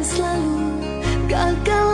selalu gagal